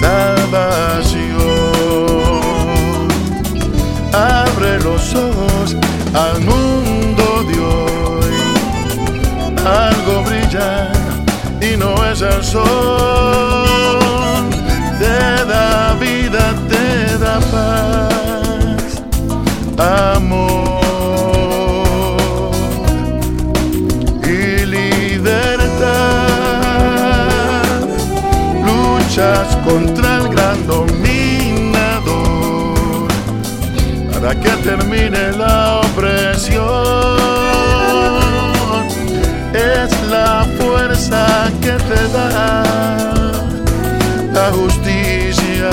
salvación. Abre los ojos al mundo de hoy. Algo brilla y no es el sol. Luchas contra el gran dominador para que termine la opresión. Es la fuerza que te da la justicia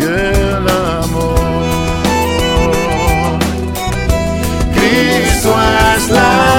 y el amor. Cristo es la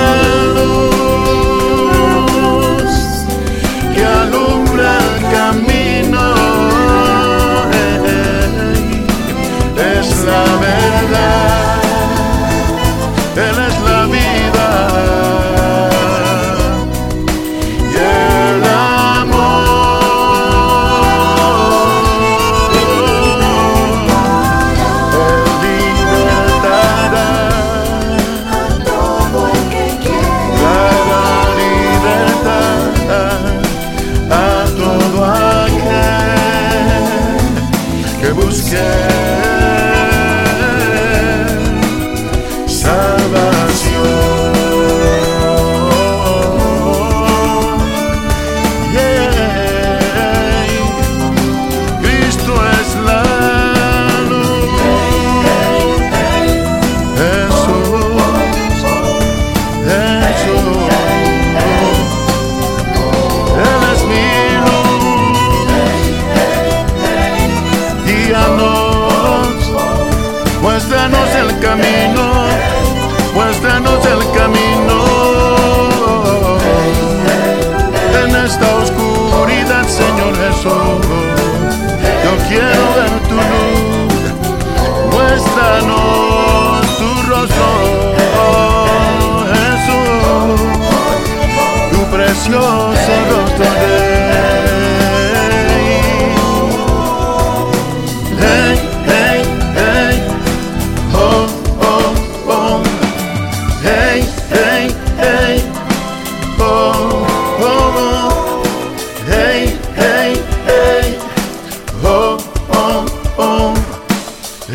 nuestra noche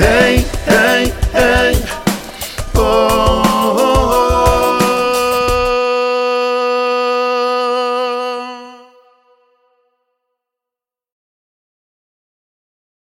Hey.